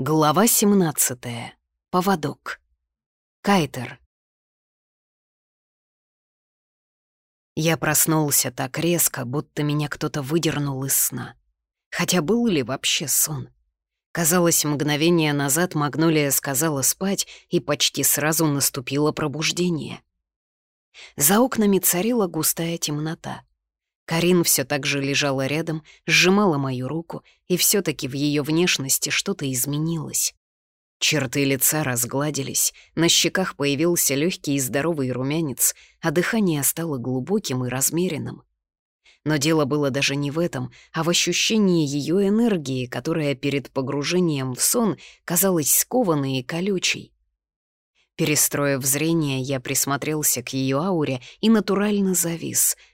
Глава 17. Поводок. Кайтер. Я проснулся так резко, будто меня кто-то выдернул из сна. Хотя был ли вообще сон? Казалось, мгновение назад Магнолия сказала спать, и почти сразу наступило пробуждение. За окнами царила густая темнота. Карин все так же лежала рядом, сжимала мою руку, и все таки в ее внешности что-то изменилось. Черты лица разгладились, на щеках появился легкий и здоровый румянец, а дыхание стало глубоким и размеренным. Но дело было даже не в этом, а в ощущении ее энергии, которая перед погружением в сон казалась скованной и колючей. Перестроив зрение, я присмотрелся к ее ауре и натурально завис —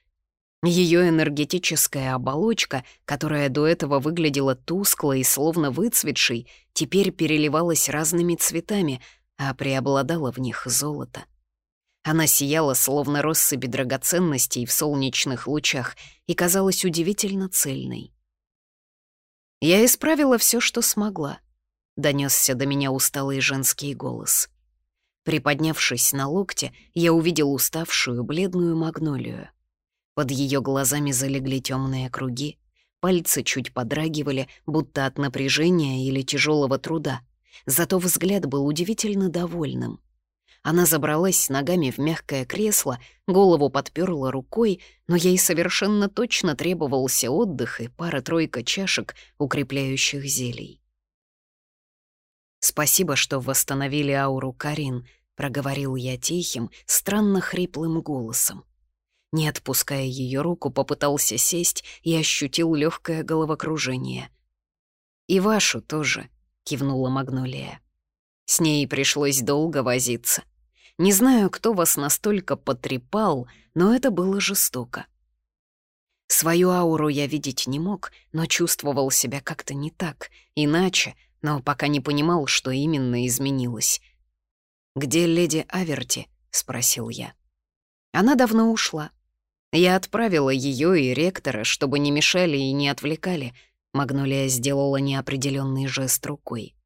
ее энергетическая оболочка, которая до этого выглядела тусклой и словно выцветшей, теперь переливалась разными цветами, а преобладало в них золото. Она сияла, словно россыпи драгоценностей в солнечных лучах, и казалась удивительно цельной. «Я исправила все, что смогла», — донесся до меня усталый женский голос. Приподнявшись на локте, я увидел уставшую бледную магнолию. Под ее глазами залегли темные круги, пальцы чуть подрагивали, будто от напряжения или тяжелого труда. Зато взгляд был удивительно довольным. Она забралась ногами в мягкое кресло, голову подперла рукой, но ей совершенно точно требовался отдых и пара-тройка чашек, укрепляющих зелий. «Спасибо, что восстановили ауру Карин», — проговорил я тихим, странно хриплым голосом. Не отпуская ее руку, попытался сесть и ощутил легкое головокружение. «И вашу тоже», — кивнула Магнолия. «С ней пришлось долго возиться. Не знаю, кто вас настолько потрепал, но это было жестоко. Свою ауру я видеть не мог, но чувствовал себя как-то не так, иначе, но пока не понимал, что именно изменилось. «Где леди Аверти?» — спросил я. Она давно ушла. Я отправила ее и ректора, чтобы не мешали и не отвлекали. Магнолия сделала неопределенный жест рукой.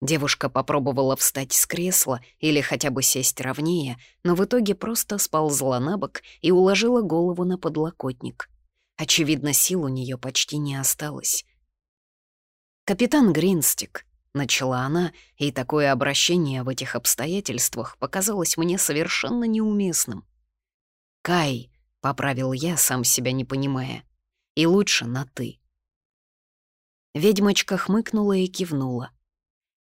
Девушка попробовала встать с кресла или хотя бы сесть ровнее, но в итоге просто сползла на бок и уложила голову на подлокотник. Очевидно, сил у нее почти не осталось. «Капитан Гринстик», — начала она, и такое обращение в этих обстоятельствах показалось мне совершенно неуместным. «Кай», — поправил я, сам себя не понимая. «И лучше на «ты». Ведьмочка хмыкнула и кивнула.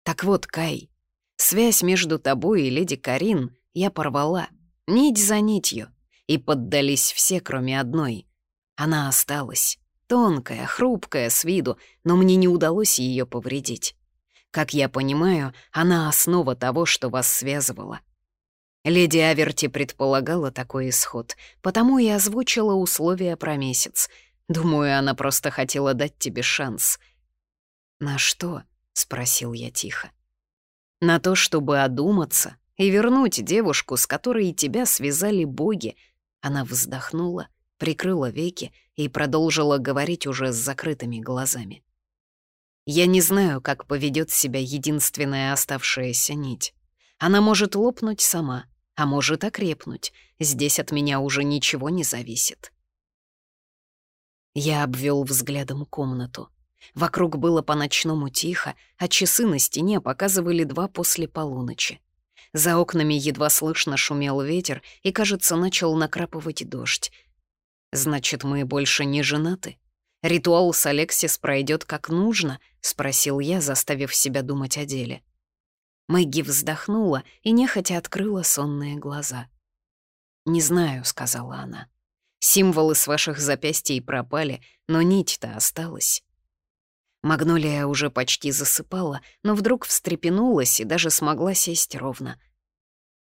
«Так вот, Кай, связь между тобой и леди Карин я порвала, нить за нитью, и поддались все, кроме одной. Она осталась, тонкая, хрупкая с виду, но мне не удалось ее повредить. Как я понимаю, она основа того, что вас связывало. Леди Аверти предполагала такой исход, потому и озвучила условия про месяц. Думаю, она просто хотела дать тебе шанс. «На что?» — спросил я тихо. «На то, чтобы одуматься и вернуть девушку, с которой тебя связали боги». Она вздохнула, прикрыла веки и продолжила говорить уже с закрытыми глазами. «Я не знаю, как поведет себя единственная оставшаяся нить. Она может лопнуть сама, а может окрепнуть. Здесь от меня уже ничего не зависит. Я обвел взглядом комнату. Вокруг было по-ночному тихо, а часы на стене показывали два после полуночи. За окнами едва слышно шумел ветер и, кажется, начал накрапывать дождь. «Значит, мы больше не женаты? Ритуал с Алексис пройдет как нужно?» — спросил я, заставив себя думать о деле. Мэгги вздохнула и нехотя открыла сонные глаза. «Не знаю», — сказала она. «Символы с ваших запястий пропали, но нить-то осталась». Магнолия уже почти засыпала, но вдруг встрепенулась и даже смогла сесть ровно.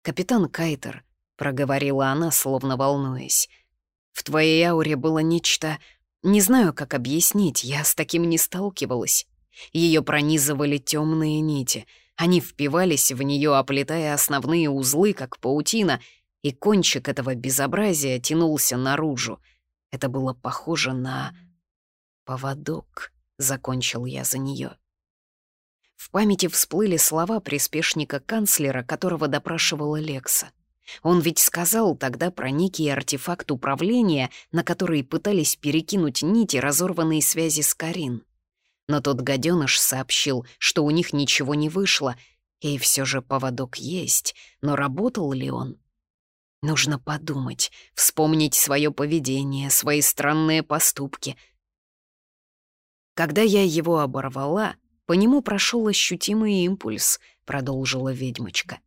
«Капитан Кайтер», — проговорила она, словно волнуясь, — «в твоей ауре было нечто... Не знаю, как объяснить, я с таким не сталкивалась. Ее пронизывали темные нити — они впивались в нее, оплетая основные узлы, как паутина, и кончик этого безобразия тянулся наружу. Это было похоже на... «Поводок», — закончил я за нее. В памяти всплыли слова приспешника канцлера, которого допрашивала Лекса. Он ведь сказал тогда про некий артефакт управления, на который пытались перекинуть нити разорванной связи с Карин. Но тот гаденыш сообщил, что у них ничего не вышло, и все же поводок есть, но работал ли он? Нужно подумать, вспомнить свое поведение, свои странные поступки. Когда я его оборвала, по нему прошел ощутимый импульс, продолжила ведьмочка.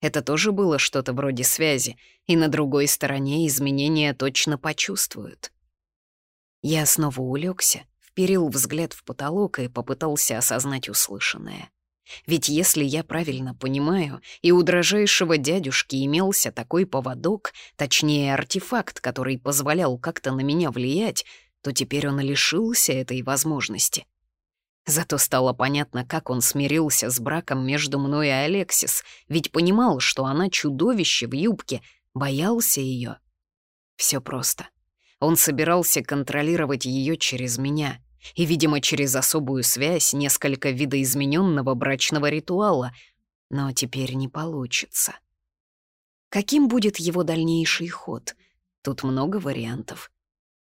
Это тоже было что-то вроде связи, и на другой стороне изменения точно почувствуют. Я снова улегся, вперил взгляд в потолок и попытался осознать услышанное. Ведь если я правильно понимаю, и у дрожайшего дядюшки имелся такой поводок, точнее артефакт, который позволял как-то на меня влиять, то теперь он лишился этой возможности. Зато стало понятно, как он смирился с браком между мной и Алексис, ведь понимал, что она чудовище в юбке, боялся ее. Все просто. Он собирался контролировать ее через меня и, видимо, через особую связь несколько видоизмененного брачного ритуала, но теперь не получится. Каким будет его дальнейший ход? Тут много вариантов.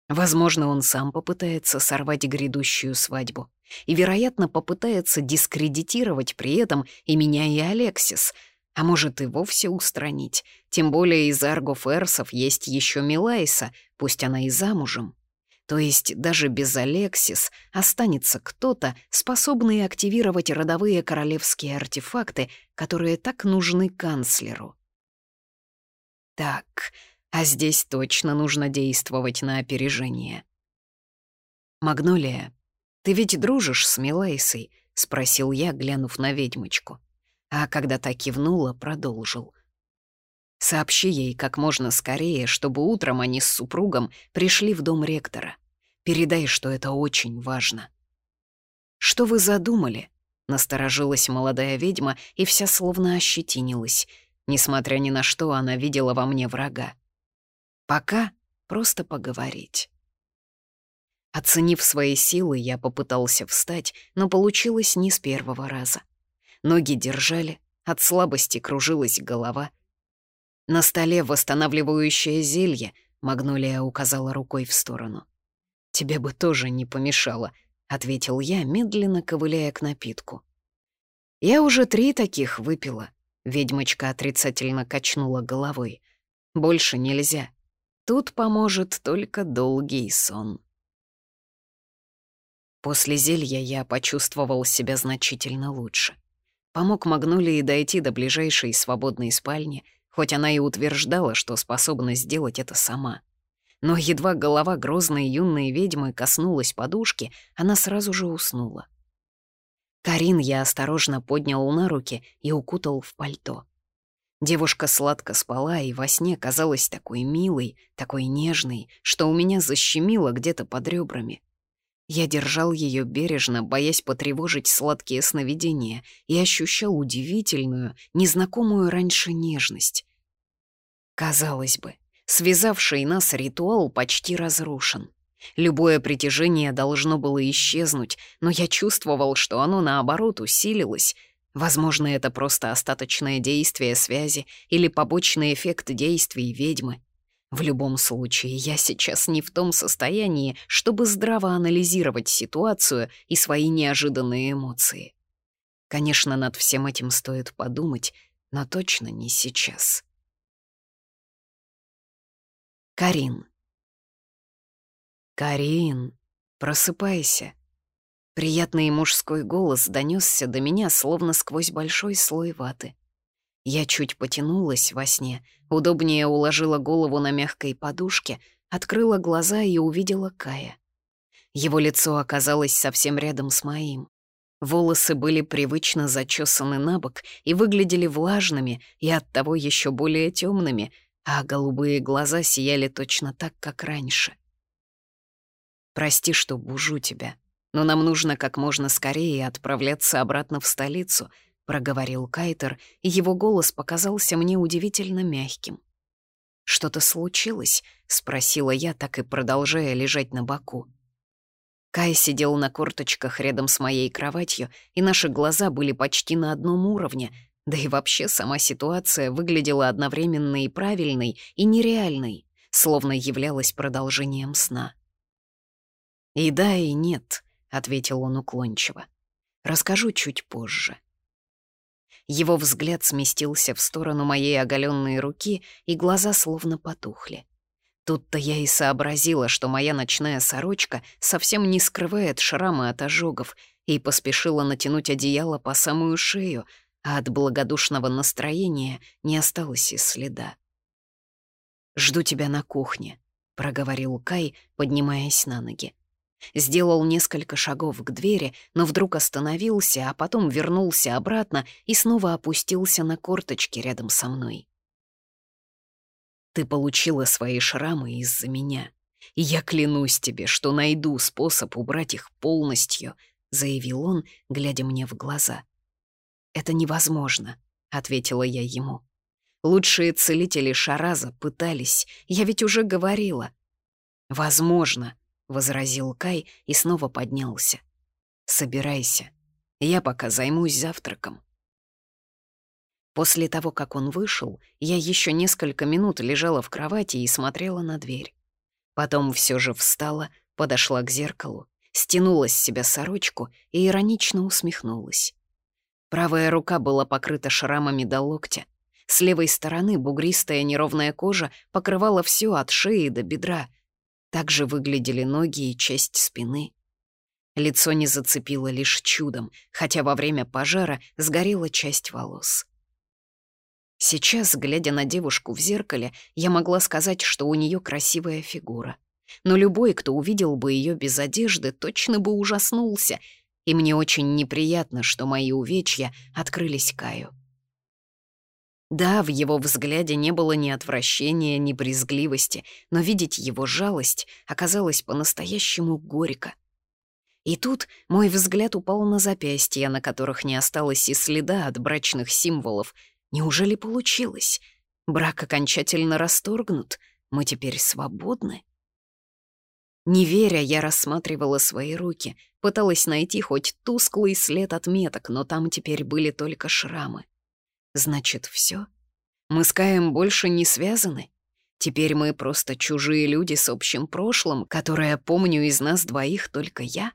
Возможно, он сам попытается сорвать грядущую свадьбу и, вероятно, попытается дискредитировать при этом и меня, и Алексис, а может и вовсе устранить. Тем более из аргоферсов есть еще Милайса, пусть она и замужем. То есть даже без Алексис останется кто-то, способный активировать родовые королевские артефакты, которые так нужны канцлеру. Так, а здесь точно нужно действовать на опережение. «Магнолия, ты ведь дружишь с Милейсой?» — спросил я, глянув на ведьмочку. А когда та кивнула, продолжил. «Сообщи ей как можно скорее, чтобы утром они с супругом пришли в дом ректора. Передай, что это очень важно». «Что вы задумали?» — насторожилась молодая ведьма и вся словно ощетинилась. Несмотря ни на что, она видела во мне врага. Пока просто поговорить. Оценив свои силы, я попытался встать, но получилось не с первого раза. Ноги держали, от слабости кружилась голова. На столе восстанавливающее зелье, Магнолия указала рукой в сторону. «Тебе бы тоже не помешало», — ответил я, медленно ковыляя к напитку. «Я уже три таких выпила», — ведьмочка отрицательно качнула головой. «Больше нельзя». Тут поможет только долгий сон. После зелья я почувствовал себя значительно лучше. Помог Магнолии дойти до ближайшей свободной спальни, хоть она и утверждала, что способна сделать это сама. Но едва голова грозной юной ведьмы коснулась подушки, она сразу же уснула. Карин я осторожно поднял на руки и укутал в пальто. Девушка сладко спала и во сне казалась такой милой, такой нежной, что у меня защемило где-то под ребрами. Я держал ее бережно, боясь потревожить сладкие сновидения, и ощущал удивительную, незнакомую раньше нежность. Казалось бы, связавший нас ритуал почти разрушен. Любое притяжение должно было исчезнуть, но я чувствовал, что оно, наоборот, усилилось — Возможно, это просто остаточное действие связи или побочный эффект действий ведьмы. В любом случае, я сейчас не в том состоянии, чтобы здраво анализировать ситуацию и свои неожиданные эмоции. Конечно, над всем этим стоит подумать, но точно не сейчас. Карин. Карин, просыпайся. Приятный мужской голос донесся до меня, словно сквозь большой слой ваты. Я чуть потянулась во сне, удобнее уложила голову на мягкой подушке, открыла глаза и увидела Кая. Его лицо оказалось совсем рядом с моим. Волосы были привычно зачесаны на бок и выглядели влажными и оттого еще более темными, а голубые глаза сияли точно так, как раньше. «Прости, что бужу тебя», но нам нужно как можно скорее отправляться обратно в столицу», — проговорил Кайтер, и его голос показался мне удивительно мягким. «Что-то случилось?» — спросила я, так и продолжая лежать на боку. Кай сидел на корточках рядом с моей кроватью, и наши глаза были почти на одном уровне, да и вообще сама ситуация выглядела одновременно и правильной, и нереальной, словно являлась продолжением сна. «И да, и нет», — ответил он уклончиво. «Расскажу чуть позже». Его взгляд сместился в сторону моей оголенной руки, и глаза словно потухли. Тут-то я и сообразила, что моя ночная сорочка совсем не скрывает шрамы от ожогов, и поспешила натянуть одеяло по самую шею, а от благодушного настроения не осталось и следа. «Жду тебя на кухне», — проговорил Кай, поднимаясь на ноги. Сделал несколько шагов к двери, но вдруг остановился, а потом вернулся обратно и снова опустился на корточки рядом со мной. Ты получила свои шрамы из-за меня. И я клянусь тебе, что найду способ убрать их полностью», — заявил он, глядя мне в глаза. «Это невозможно», — ответила я ему. «Лучшие целители Шараза пытались, я ведь уже говорила». «Возможно», — возразил Кай и снова поднялся. «Собирайся, я пока займусь завтраком». После того, как он вышел, я еще несколько минут лежала в кровати и смотрела на дверь. Потом все же встала, подошла к зеркалу, стянула с себя сорочку и иронично усмехнулась. Правая рука была покрыта шрамами до локтя. С левой стороны бугристая неровная кожа покрывала все от шеи до бедра. Также выглядели ноги и часть спины. Лицо не зацепило лишь чудом, хотя во время пожара сгорела часть волос. Сейчас, глядя на девушку в зеркале, я могла сказать, что у нее красивая фигура. Но любой, кто увидел бы ее без одежды, точно бы ужаснулся, и мне очень неприятно, что мои увечья открылись Каю. Да, в его взгляде не было ни отвращения, ни брезгливости, но видеть его жалость оказалось по-настоящему горько. И тут мой взгляд упал на запястья, на которых не осталось и следа от брачных символов — Неужели получилось? Брак окончательно расторгнут, мы теперь свободны? Не веря, я рассматривала свои руки, пыталась найти хоть тусклый след отметок, но там теперь были только шрамы. Значит, все? Мы с Каем больше не связаны? Теперь мы просто чужие люди с общим прошлым, которое помню из нас двоих только я?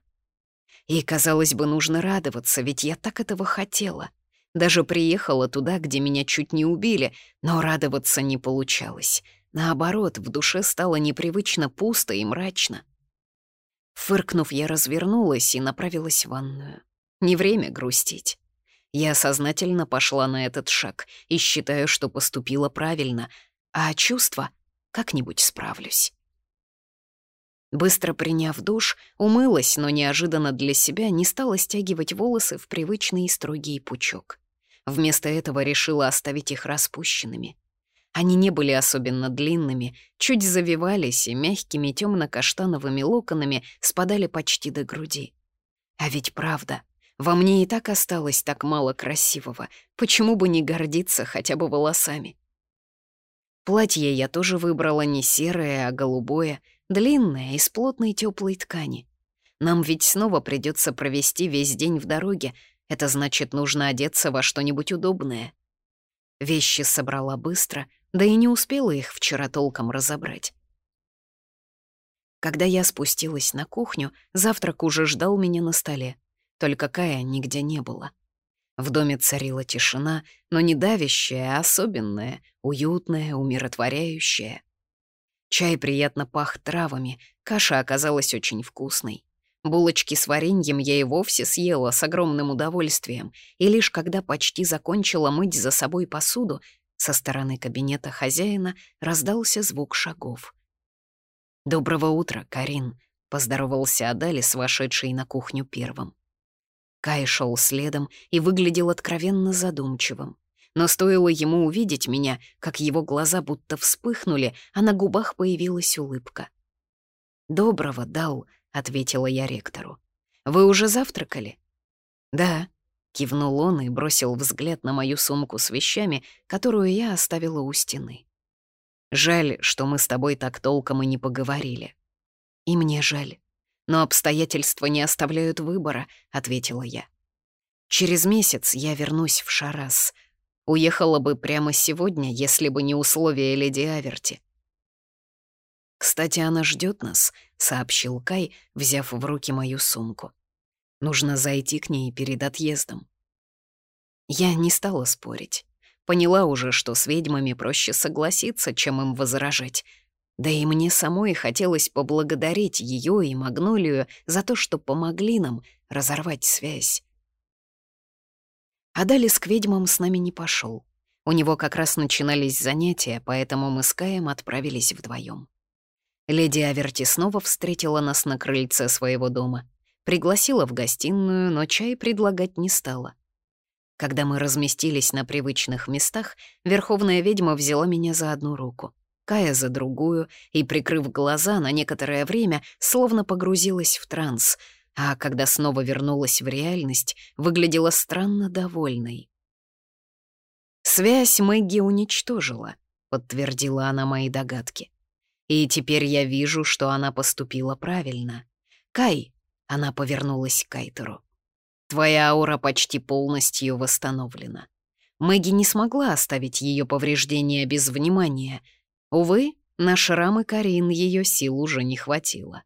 И, казалось бы, нужно радоваться, ведь я так этого хотела. Даже приехала туда, где меня чуть не убили, но радоваться не получалось. Наоборот, в душе стало непривычно пусто и мрачно. Фыркнув, я развернулась и направилась в ванную. Не время грустить. Я сознательно пошла на этот шаг и считаю, что поступила правильно, а чувства как-нибудь справлюсь. Быстро приняв душ, умылась, но неожиданно для себя не стала стягивать волосы в привычный строгий пучок. Вместо этого решила оставить их распущенными. Они не были особенно длинными, чуть завивались и мягкими темно-каштановыми локонами спадали почти до груди. А ведь правда, во мне и так осталось так мало красивого, почему бы не гордиться хотя бы волосами? Платье я тоже выбрала не серое, а голубое, длинное, из плотной теплой ткани. Нам ведь снова придется провести весь день в дороге, это значит, нужно одеться во что-нибудь удобное. Вещи собрала быстро, да и не успела их вчера толком разобрать. Когда я спустилась на кухню, завтрак уже ждал меня на столе. Только Кая нигде не было. В доме царила тишина, но не давящая, а особенная, уютная, умиротворяющая. Чай приятно пах травами, каша оказалась очень вкусной. Булочки с вареньем я и вовсе съела с огромным удовольствием, и лишь когда почти закончила мыть за собой посуду, со стороны кабинета хозяина раздался звук шагов. «Доброго утра, Карин», — поздоровался Адалис, вошедший на кухню первым. Кай шел следом и выглядел откровенно задумчивым. Но стоило ему увидеть меня, как его глаза будто вспыхнули, а на губах появилась улыбка. «Доброго, Дал», ответила я ректору. «Вы уже завтракали?» «Да», — кивнул он и бросил взгляд на мою сумку с вещами, которую я оставила у стены. «Жаль, что мы с тобой так толком и не поговорили». «И мне жаль. Но обстоятельства не оставляют выбора», — ответила я. «Через месяц я вернусь в Шарас. Уехала бы прямо сегодня, если бы не условия леди Аверти. «Кстати, она ждет нас», — сообщил Кай, взяв в руки мою сумку. «Нужно зайти к ней перед отъездом». Я не стала спорить. Поняла уже, что с ведьмами проще согласиться, чем им возражать. Да и мне самой хотелось поблагодарить ее и Магнолию за то, что помогли нам разорвать связь. Адалис к ведьмам с нами не пошел. У него как раз начинались занятия, поэтому мы с Каем отправились вдвоем. Леди Аверти снова встретила нас на крыльце своего дома. Пригласила в гостиную, но чай предлагать не стала. Когда мы разместились на привычных местах, верховная ведьма взяла меня за одну руку, Кая за другую, и, прикрыв глаза, на некоторое время словно погрузилась в транс, а когда снова вернулась в реальность, выглядела странно довольной. «Связь Мэгги уничтожила», — подтвердила она мои догадки. И теперь я вижу, что она поступила правильно. Кай, она повернулась к Кайтеру. Твоя аура почти полностью восстановлена. Мэгги не смогла оставить ее повреждения без внимания. Увы, на шрамы Карин ее сил уже не хватило.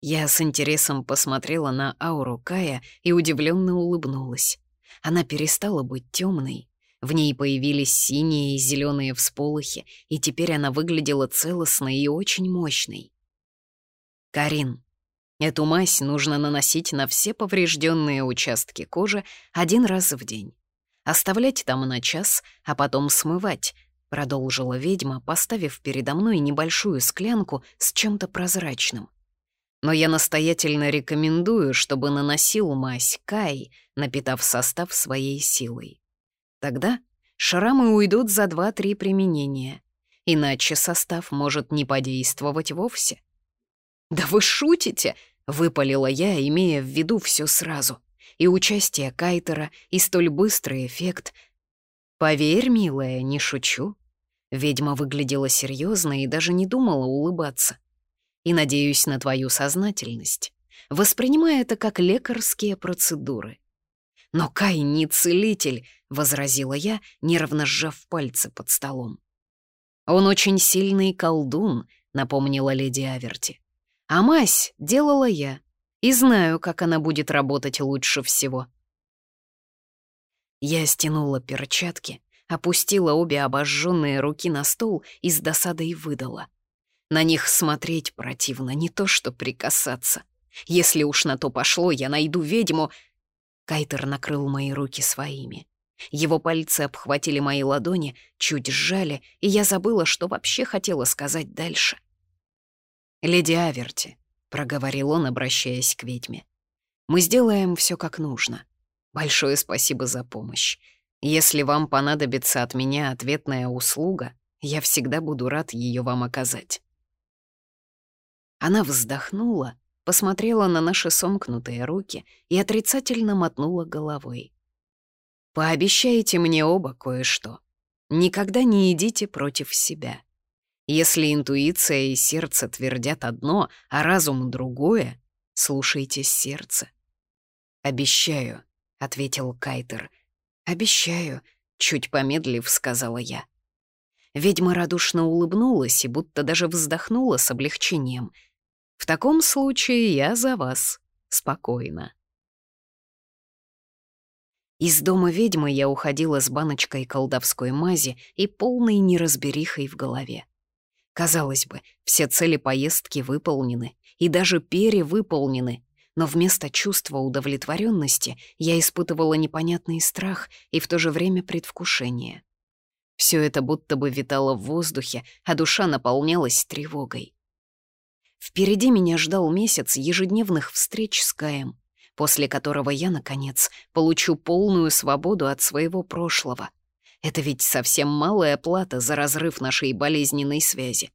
Я с интересом посмотрела на ауру Кая и удивленно улыбнулась. Она перестала быть темной, в ней появились синие и зеленые всполохи, и теперь она выглядела целостной и очень мощной. Карин, эту мазь нужно наносить на все поврежденные участки кожи один раз в день. Оставлять там на час, а потом смывать, продолжила ведьма, поставив передо мной небольшую склянку с чем-то прозрачным. Но я настоятельно рекомендую, чтобы наносил мазь Кай, напитав состав своей силой. Тогда шрамы уйдут за два-три применения, иначе состав может не подействовать вовсе. «Да вы шутите!» — выпалила я, имея в виду все сразу. И участие Кайтера, и столь быстрый эффект. «Поверь, милая, не шучу». Ведьма выглядела серьезно и даже не думала улыбаться. «И надеюсь на твою сознательность. Воспринимай это как лекарские процедуры. «Но Кай не целитель», — возразила я, нервно сжав пальцы под столом. «Он очень сильный колдун», — напомнила леди Аверти. «А мазь делала я, и знаю, как она будет работать лучше всего». Я стянула перчатки, опустила обе обожженные руки на стол и с досадой выдала. На них смотреть противно, не то что прикасаться. Если уж на то пошло, я найду ведьму, Кайтер накрыл мои руки своими. Его пальцы обхватили мои ладони, чуть сжали, и я забыла, что вообще хотела сказать дальше. «Леди Аверти», — проговорил он, обращаясь к ведьме, — «мы сделаем все как нужно. Большое спасибо за помощь. Если вам понадобится от меня ответная услуга, я всегда буду рад ее вам оказать». Она вздохнула, посмотрела на наши сомкнутые руки и отрицательно мотнула головой. «Пообещайте мне оба кое-что. Никогда не идите против себя. Если интуиция и сердце твердят одно, а разум — другое, слушайте сердце». «Обещаю», — ответил Кайтер. «Обещаю», — чуть помедлив сказала я. Ведьма радушно улыбнулась и будто даже вздохнула с облегчением — в таком случае я за вас. Спокойно. Из дома ведьмы я уходила с баночкой колдовской мази и полной неразберихой в голове. Казалось бы, все цели поездки выполнены и даже перевыполнены, но вместо чувства удовлетворенности я испытывала непонятный страх и в то же время предвкушение. Все это будто бы витало в воздухе, а душа наполнялась тревогой. Впереди меня ждал месяц ежедневных встреч с Каем, после которого я, наконец, получу полную свободу от своего прошлого. Это ведь совсем малая плата за разрыв нашей болезненной связи.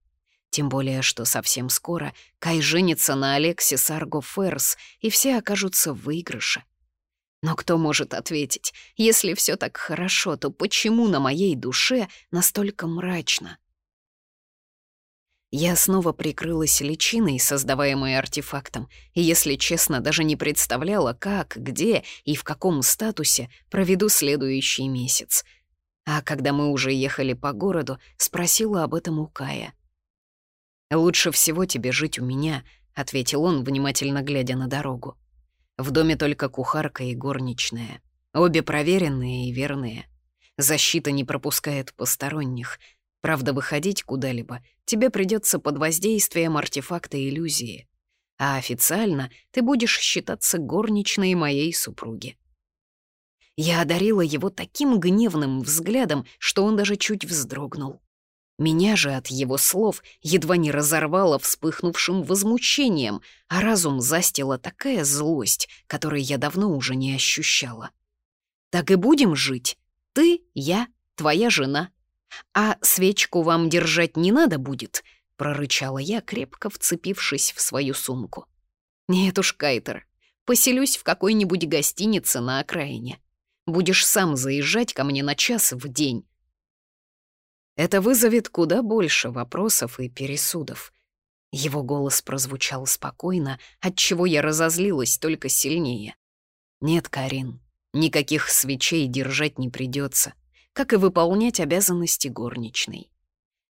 Тем более, что совсем скоро Кай женится на Алексе Сарго Ферс, и все окажутся в выигрыше. Но кто может ответить, если все так хорошо, то почему на моей душе настолько мрачно? Я снова прикрылась личиной, создаваемой артефактом, и, если честно, даже не представляла, как, где и в каком статусе проведу следующий месяц. А когда мы уже ехали по городу, спросила об этом у Кая. «Лучше всего тебе жить у меня», — ответил он, внимательно глядя на дорогу. «В доме только кухарка и горничная. Обе проверенные и верные. Защита не пропускает посторонних — Правда, выходить куда-либо тебе придется под воздействием артефакта иллюзии. А официально ты будешь считаться горничной моей супруги. Я одарила его таким гневным взглядом, что он даже чуть вздрогнул. Меня же от его слов едва не разорвало вспыхнувшим возмущением, а разум застила такая злость, которой я давно уже не ощущала. «Так и будем жить. Ты, я, твоя жена. «А свечку вам держать не надо будет?» — прорычала я, крепко вцепившись в свою сумку. «Нет уж, Кайтер, поселюсь в какой-нибудь гостинице на окраине. Будешь сам заезжать ко мне на час в день». Это вызовет куда больше вопросов и пересудов. Его голос прозвучал спокойно, отчего я разозлилась только сильнее. «Нет, Карин, никаких свечей держать не придется как и выполнять обязанности горничной.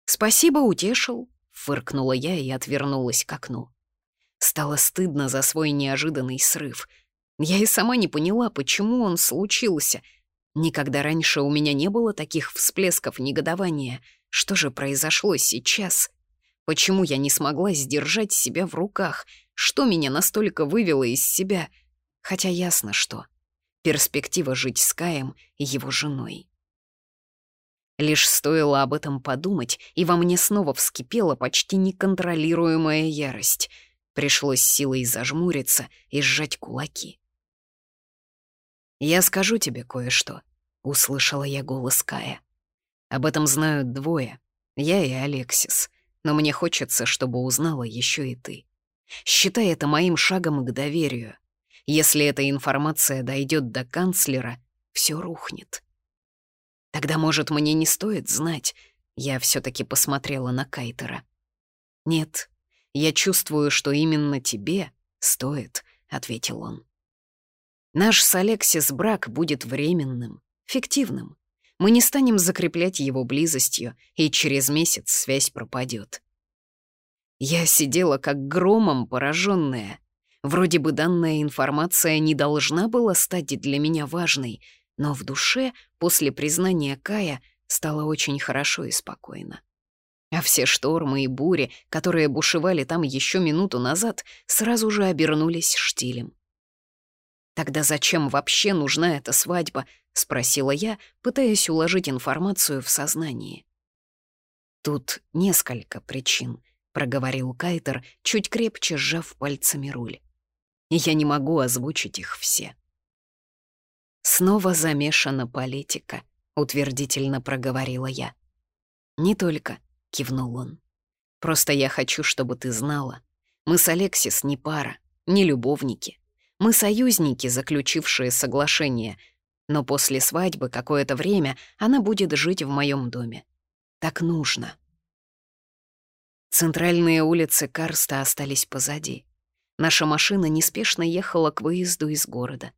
«Спасибо, утешил», — фыркнула я и отвернулась к окну. Стало стыдно за свой неожиданный срыв. Я и сама не поняла, почему он случился. Никогда раньше у меня не было таких всплесков негодования. Что же произошло сейчас? Почему я не смогла сдержать себя в руках? Что меня настолько вывело из себя? Хотя ясно, что. Перспектива жить с Каем и его женой. Лишь стоило об этом подумать, и во мне снова вскипела почти неконтролируемая ярость. Пришлось силой зажмуриться и сжать кулаки. «Я скажу тебе кое-что», — услышала я голос Кая. «Об этом знают двое, я и Алексис, но мне хочется, чтобы узнала еще и ты. Считай это моим шагом к доверию. Если эта информация дойдет до канцлера, все рухнет». Тогда, может, мне не стоит знать. Я все таки посмотрела на Кайтера. «Нет, я чувствую, что именно тебе стоит», — ответил он. «Наш с Алексис брак будет временным, фиктивным. Мы не станем закреплять его близостью, и через месяц связь пропадет. Я сидела как громом пораженная. Вроде бы данная информация не должна была стать для меня важной, но в душе после признания Кая стало очень хорошо и спокойно. А все штормы и бури, которые бушевали там еще минуту назад, сразу же обернулись штилем. «Тогда зачем вообще нужна эта свадьба?» — спросила я, пытаясь уложить информацию в сознание. «Тут несколько причин», — проговорил Кайтер, чуть крепче сжав пальцами руль. «Я не могу озвучить их все». «Снова замешана политика», — утвердительно проговорила я. «Не только», — кивнул он. «Просто я хочу, чтобы ты знала. Мы с Алексис не пара, не любовники. Мы союзники, заключившие соглашение, но после свадьбы какое-то время она будет жить в моем доме. Так нужно». Центральные улицы Карста остались позади. Наша машина неспешно ехала к выезду из города.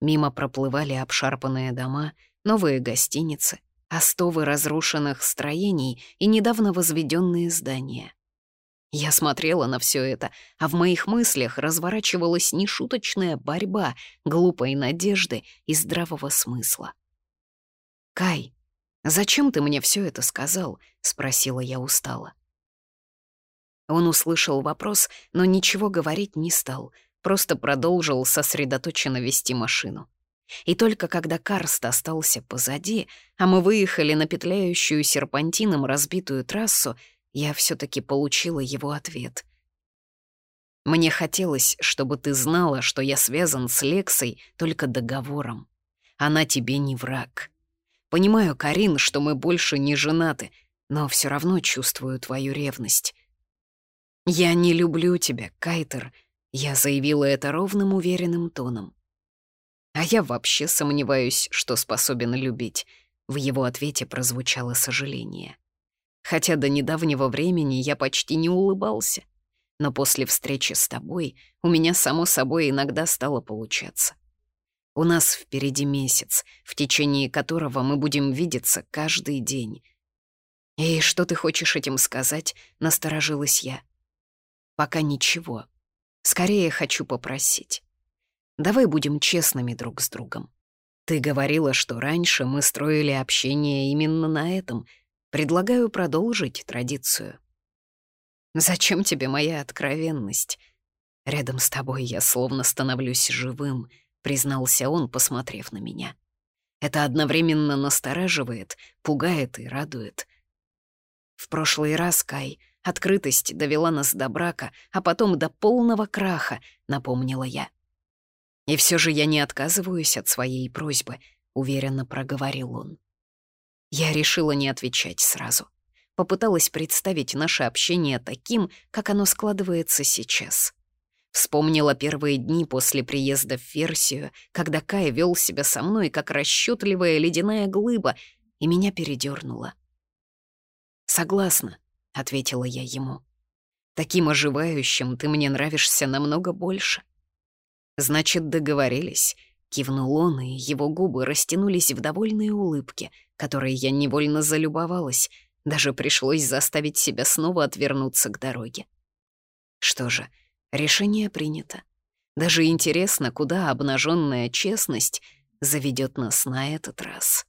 Мимо проплывали обшарпанные дома, новые гостиницы, остовы разрушенных строений и недавно возведенные здания. Я смотрела на все это, а в моих мыслях разворачивалась нешуточная борьба глупой надежды и здравого смысла. «Кай, зачем ты мне все это сказал?» — спросила я устало. Он услышал вопрос, но ничего говорить не стал — просто продолжил сосредоточенно вести машину. И только когда Карст остался позади, а мы выехали на петляющую серпантином разбитую трассу, я все таки получила его ответ. «Мне хотелось, чтобы ты знала, что я связан с Лексой только договором. Она тебе не враг. Понимаю, Карин, что мы больше не женаты, но все равно чувствую твою ревность. Я не люблю тебя, Кайтер», я заявила это ровным, уверенным тоном. «А я вообще сомневаюсь, что способен любить», — в его ответе прозвучало сожаление. хотя до недавнего времени я почти не улыбался. Но после встречи с тобой у меня, само собой, иногда стало получаться. У нас впереди месяц, в течение которого мы будем видеться каждый день. «И что ты хочешь этим сказать?» — насторожилась я. «Пока ничего. Скорее хочу попросить. Давай будем честными друг с другом. Ты говорила, что раньше мы строили общение именно на этом. Предлагаю продолжить традицию. Зачем тебе моя откровенность? Рядом с тобой я словно становлюсь живым, признался он, посмотрев на меня. Это одновременно настораживает, пугает и радует. В прошлый раз, Кай, открытость довела нас до брака, а потом до полного краха, напомнила я. «И все же я не отказываюсь от своей просьбы», — уверенно проговорил он. Я решила не отвечать сразу. Попыталась представить наше общение таким, как оно складывается сейчас. Вспомнила первые дни после приезда в Ферсию, когда Кай вел себя со мной, как расчетливая ледяная глыба, и меня передернуло. «Согласна», — ответила я ему. «Таким оживающим ты мне нравишься намного больше». «Значит, договорились», — кивнул он, и его губы растянулись в довольные улыбки, которой я невольно залюбовалась, даже пришлось заставить себя снова отвернуться к дороге. Что же, решение принято. Даже интересно, куда обнаженная честность заведет нас на этот раз.